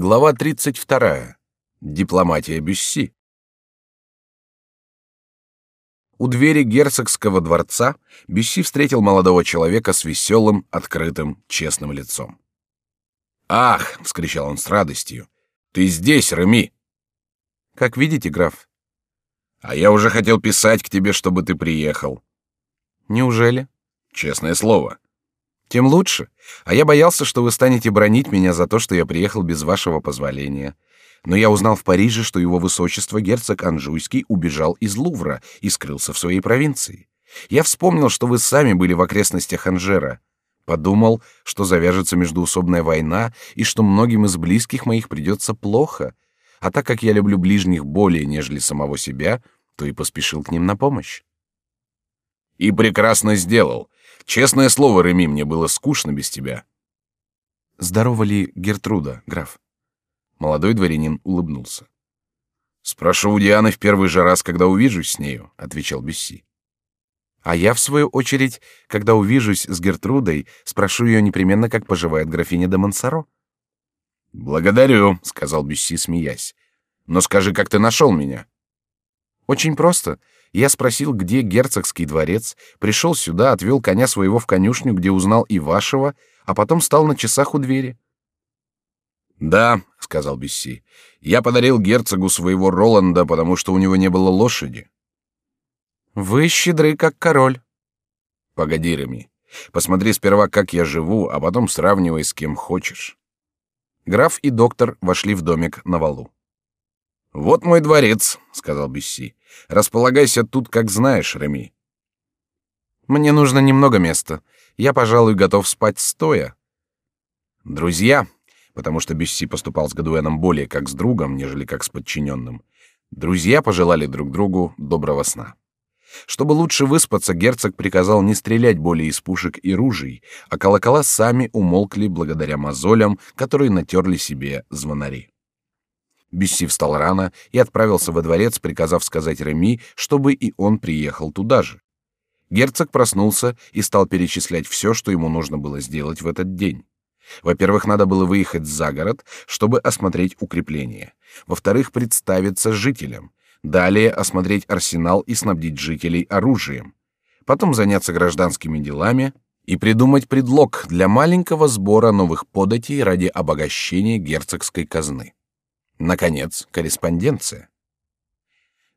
Глава 32. Дипломатия Бюсси. У двери герцогского дворца Бюсси встретил молодого человека с веселым, открытым, честным лицом. «Ах!» — вскричал он с радостью. «Ты здесь, Реми!» «Как видите, граф». «А я уже хотел писать к тебе, чтобы ты приехал». «Неужели?» «Честное слово». Тем лучше. А я боялся, что вы станете бронить меня за то, что я приехал без вашего позволения. Но я узнал в Париже, что его высочество герцог Анжуйский убежал из Лувра и скрылся в своей провинции. Я вспомнил, что вы сами были в окрестностях Анжера. Подумал, что завяжется междуусобная война и что многим из близких моих придется плохо. А так как я люблю ближних более, нежели самого себя, то и поспешил к ним на помощь. И прекрасно сделал. Честное слово, Реми, мне было скучно без тебя. Здорова ли Гертруда, граф? Молодой дворянин улыбнулся. Спрошу у Дианы в первый же раз, когда увижусь с нею, отвечал Бесси. А я в свою очередь, когда увижусь с Гертрудой, спрошу ее непременно, как поживает графиня де Монсоро. Благодарю, сказал Бесси, смеясь. Но скажи, как ты нашел меня? Очень просто. Я спросил, где герцогский дворец, пришел сюда, отвел коня своего в конюшню, где узнал и вашего, а потом стал на часах у двери. Да, сказал Бесси, я подарил герцогу своего Роланда, потому что у него не было лошади. Вы щедры, как король. Погоди, Реми, посмотри сперва, как я живу, а потом сравнивай с кем хочешь. Граф и доктор вошли в домик на валу. Вот мой дворец, сказал Бесси. Располагайся тут, как знаешь, Реми. Мне нужно немного места. Я, пожалуй, готов спать стоя. Друзья, потому что Бесси поступал с Гадуэном более как с другом, нежели как с подчиненным. Друзья пожелали друг другу доброго сна. Чтобы лучше выспаться, герцог приказал не стрелять более из пушек и ружей, а колокола сами умолкли благодаря мозолям, которые натерли себе звонари. Бюсси встал рано и отправился во дворец, приказав сказать Реми, чтобы и он приехал туда же. Герцог проснулся и стал перечислять все, что ему нужно было сделать в этот день. Во-первых, надо было выехать за город, чтобы осмотреть укрепления. Во-вторых, представиться жителям. Далее осмотреть арсенал и снабдить жителей оружием. Потом заняться гражданскими делами и придумать предлог для маленького сбора новых податей ради обогащения герцогской казны. Наконец, корреспонденция.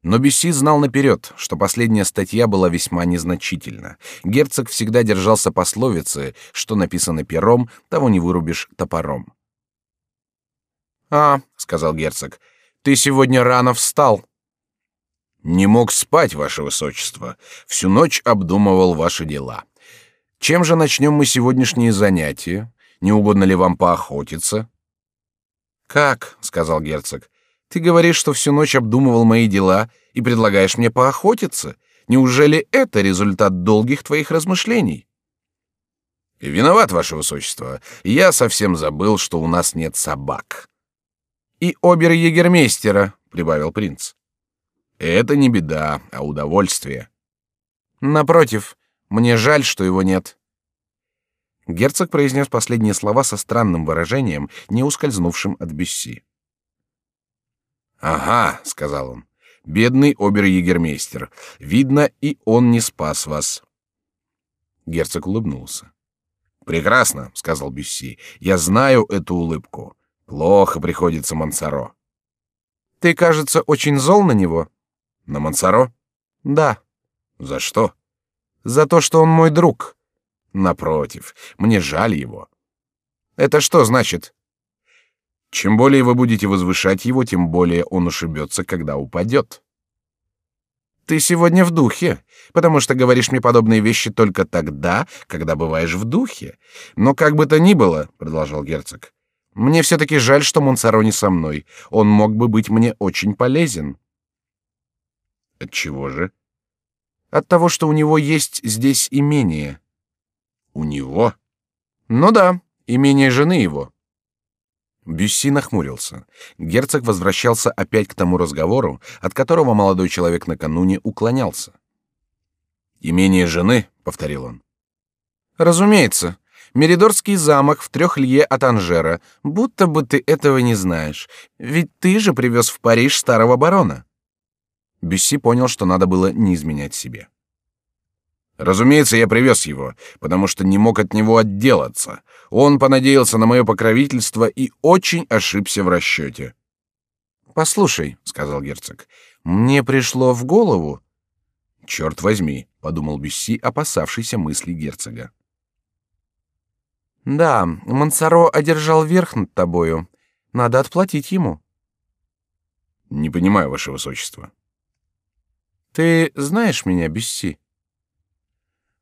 Но Бюсси знал наперед, что последняя статья была весьма незначительна. Герцог всегда держался пословицы, что написано пером, того не вырубишь топором. «А», — сказал герцог, — «ты сегодня рано встал». «Не мог спать, ваше высочество. Всю ночь обдумывал ваши дела. Чем же начнем мы сегодняшние занятия? Не угодно ли вам поохотиться?» Как, сказал герцог, ты говоришь, что всю ночь обдумывал мои дела и предлагаешь мне поохотиться? Неужели это результат долгих твоих размышлений? Виноват, ваше высочество. Я совсем забыл, что у нас нет собак. И обер-егермейстера, прибавил принц. Это не беда, а удовольствие. Напротив, мне жаль, что его нет. Герцог произнес последние слова со странным выражением, не ускользнувшим от Бюсси. «Ага», — сказал он, — «бедный обер-егермейстер. Видно, и он не спас вас». Герцог улыбнулся. «Прекрасно», — сказал Бюсси, — «я знаю эту улыбку. Плохо приходится Мансаро». «Ты, кажется, очень зол на него?» «На Мансаро?» «Да». «За что?» «За то, что он мой друг. Напротив, мне жаль его. Это что значит? Чем более вы будете возвышать его, тем более он ушибется, когда упадет. Ты сегодня в духе, потому что говоришь мне подобные вещи только тогда, когда бываешь в духе. Но как бы то ни было, продолжал герцог, мне все-таки жаль, что Монсоро не со мной. Он мог бы быть мне очень полезен. От чего же? От того, что у него есть здесь имение. У него? Ну да, имение жены его. Бюсси нахмурился. Герцог возвращался опять к тому разговору, от которого молодой человек накануне уклонялся. «Имение жены», — повторил он. «Разумеется. Меридорский замок в трех лье от Анжера. Будто бы ты этого не знаешь. Ведь ты же привез в Париж старого барона. Бюсси понял, что надо было не изменять себе. Разумеется, я привез его, потому что не мог от него отделаться. Он понадеялся на мое покровительство и очень ошибся в расчете. Послушай, сказал герцог, мне пришло в голову. Черт возьми, подумал Бюсси, опасавшийся мысли герцога. Да, Мансаро одержал верх над тобою. Надо отплатить ему. Не понимаю, ваше высочество. Ты знаешь меня, Бюсси?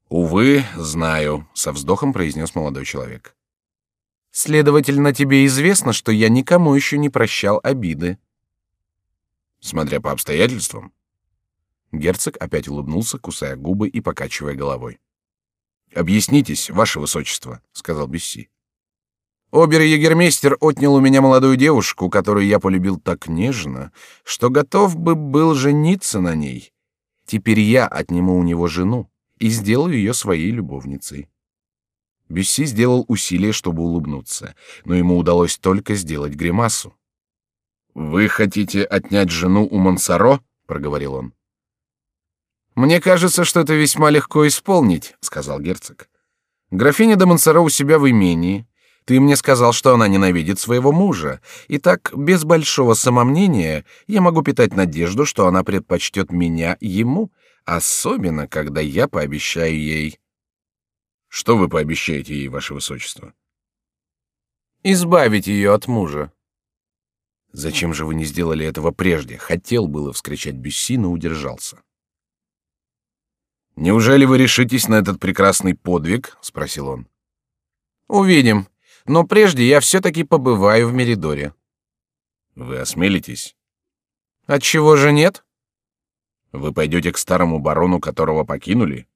Увы, знаю, со вздохом произнес молодой человек. Следовательно, тебе известно, что я никому еще не прощал обиды. Смотря по обстоятельствам. Герцог опять улыбнулся, кусая губы и покачивая головой. Объяснитесь, ваше высочество, сказал Бесси. Обер-егермейстер отнял у меня молодую девушку, которую я полюбил так нежно, что готов бы был жениться на ней. Теперь я отниму у него жену и сделаю ее своей любовницей. Бюсси сделал усилие, чтобы улыбнуться, но ему удалось только сделать гримасу. Вы хотите отнять жену у Монсоро? проговорил он. Мне кажется, что это весьма легко исполнить, сказал герцог. Графиня де Монсоро у себя в имении. Ты мне сказал, что она ненавидит своего мужа, и так без большого самомнения я могу питать надежду, что она предпочтет меня ему, особенно когда я пообещаю ей. Что вы пообещаете ей, ваше высочество? Избавить ее от мужа. Зачем же вы не сделали этого прежде? Хотел было вскричать Бюсси, но удержался. Неужели вы решитесь на этот прекрасный подвиг? – спросил он. Увидим. Но прежде я все-таки побываю в Меридоре. Вы осмелитесь? От чего же нет? Вы пойдете к старому барону, которого покинули?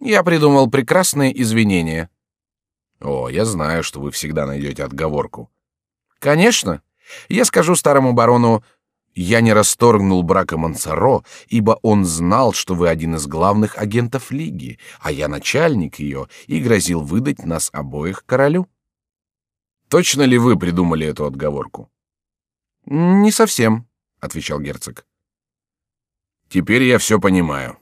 Я придумал прекрасные извинения. О, я знаю, что вы всегда найдете отговорку. Конечно. Я скажу старому барону, я не расторгнул брака Мансаро, ибо он знал, что вы один из главных агентов лиги, а я начальник ее и грозил выдать нас обоих королю. Точно ли вы придумали эту отговорку? Не совсем, отвечал герцог. Теперь я все понимаю.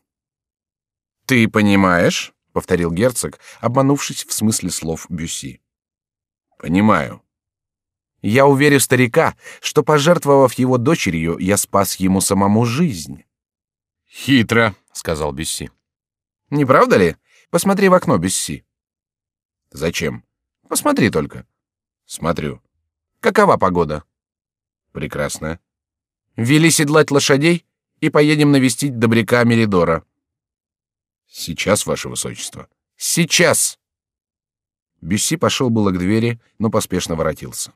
Ты понимаешь? повторил герцог, обманувшись в смысле слов Бюси. Понимаю. Я уверю старика, что пожертвовав его дочерью, я спас ему самому жизнь. Хитро, сказал Бюси. Не правда ли? Посмотри в окно, Бюси. Зачем? Посмотри только. Смотрю. Какова погода? Прекрасная. Вели седлать лошадей? И поедем навестить добряка Меридора. Сейчас, ваше высочество. Сейчас. Бюсси пошел было к двери, но поспешно воротился.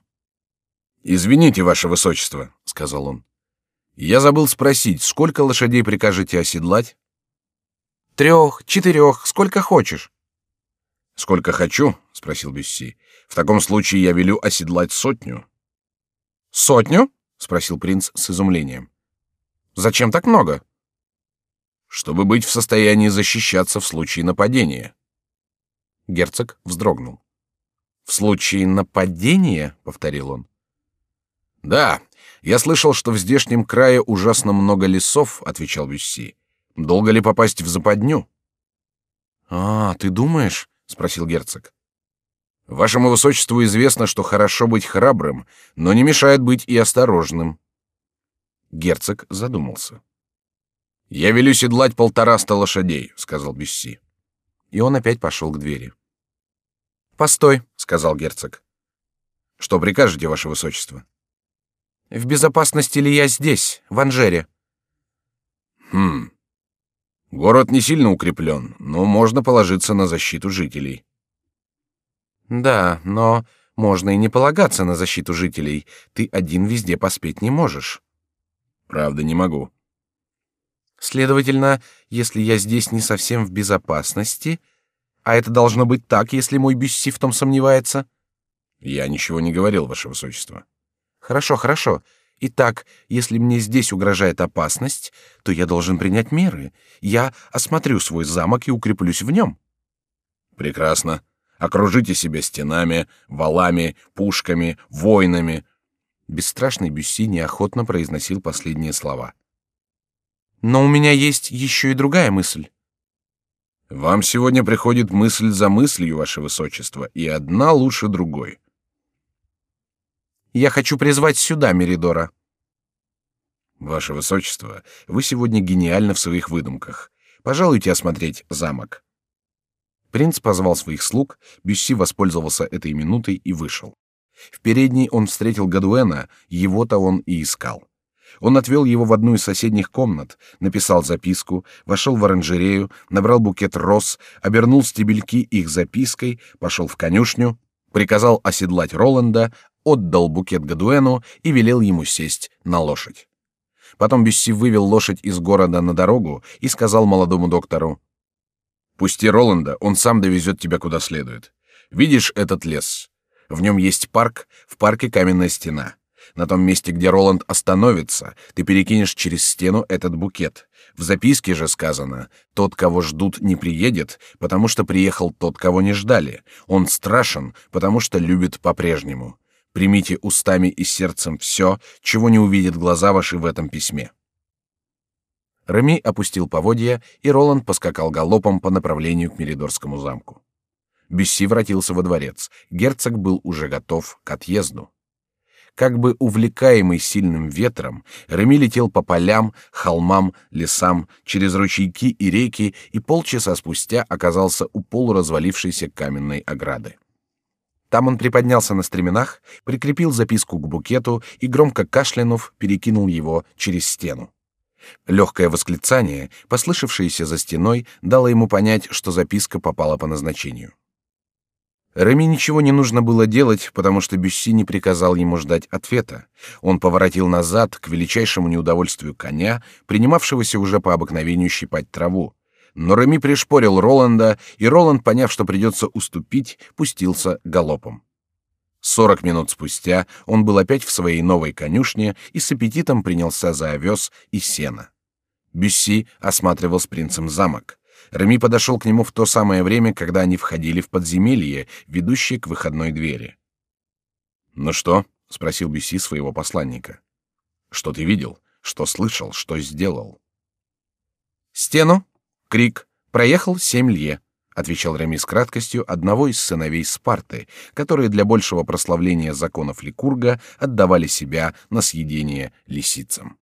Извините, ваше высочество, сказал он. Я забыл спросить, сколько лошадей прикажете оседлать? Трех, четырех, сколько хочешь. Сколько хочу, спросил Бюсси. В таком случае я велю оседлать сотню. Сотню? спросил принц с изумлением. Зачем так много? Чтобы быть в состоянии защищаться в случае нападения. Герцог вздрогнул. В случае нападения, повторил он. Да, я слышал, что в здешнем крае ужасно много лесов, отвечал Бюсси. Долго ли попасть в западню? А, ты думаешь? спросил герцог. Вашему высочеству известно, что хорошо быть храбрым, но не мешает быть и осторожным. Герцог задумался. Я велю седлать полтораста лошадей, сказал Бюсси. И он опять пошел к двери. Постой, сказал герцог. Что прикажете, ваше высочество? В безопасности ли я здесь, в Анжере? Хм. Город не сильно укреплен, но можно положиться на защиту жителей. Да, но можно и не полагаться на защиту жителей. Ты один везде поспеть не можешь. Правда, не могу. Следовательно, если я здесь не совсем в безопасности, а это должно быть так, если мой Бюсси в том сомневается. Я ничего не говорил, ваше высочество. Хорошо, хорошо. Итак, если мне здесь угрожает опасность, то я должен принять меры. Я осмотрю свой замок и укреплюсь в нем. Прекрасно. Окружите себя стенами, валами, пушками, воинами. Бесстрашный Бюсси неохотно произносил последние слова. Но у меня есть еще и другая мысль. Вам сегодня приходит мысль за мыслью, ваше высочество, и одна лучше другой. Я хочу призвать сюда Меридора. Ваше высочество, вы сегодня гениальны в своих выдумках. Пожалуйте осмотреть замок. Принц позвал своих слуг, Бюсси воспользовался этой минутой и вышел. В передней он встретил Гадуэна, его-то он и искал. Он отвел его в одну из соседних комнат, написал записку, вошел в оранжерею, набрал букет роз, обернул стебельки их запиской, пошел в конюшню, приказал оседлать Роланда, отдал букет Гадуэну и велел ему сесть на лошадь. Потом Бюсси вывел лошадь из города на дорогу и сказал молодому доктору: Пусти Роланда, он сам довезет тебя куда следует. Видишь этот лес? В нем есть парк, в парке каменная стена. На том месте, где Роланд остановится, ты перекинешь через стену этот букет. В записке же сказано: тот, кого ждут, не приедет, потому что приехал тот, кого не ждали. Он страшен, потому что любит по-прежнему. Примите устами и сердцем все, чего не увидят глаза ваши в этом письме. Реми опустил поводья, и Роланд поскакал галопом по направлению к Меридорскому замку. Бюсси вратился во дворец. Герцог был уже готов к отъезду. Как бы увлекаемый сильным ветром, Реми летел по полям, холмам, лесам, через ручейки и реки, и полчаса спустя оказался у полуразвалившейся каменной ограды. Там он приподнялся на стременах, прикрепил записку к букету и, громко кашлянув, перекинул его через стену. Легкое восклицание, послышавшееся за стеной, дало ему понять, что записка попала по назначению. Реми ничего не нужно было делать, потому что Бюсси не приказал ему ждать ответа. Он поворотил назад к величайшему неудовольствию коня, принимавшегося уже по обыкновению щипать траву. Но Реми пришпорил Роланда, и Роланд, поняв, что придется уступить, пустился галопом. Сорок минут спустя он был опять в своей новой конюшне и с аппетитом принялся за овес и сено. Бюсси осматривал с принцем замок. Реми подошел к нему в то самое время, когда они входили в подземелье, ведущее к выходной двери. «Ну что?» — спросил Бюсси своего посланника. «Что ты видел? Что слышал? Что сделал?» «Стену, крик, проехал семь лье», — отвечал Реми с краткостью одного из сыновей Спарты, которые для большего прославления законов Ликурга отдавали себя на съедение лисицам.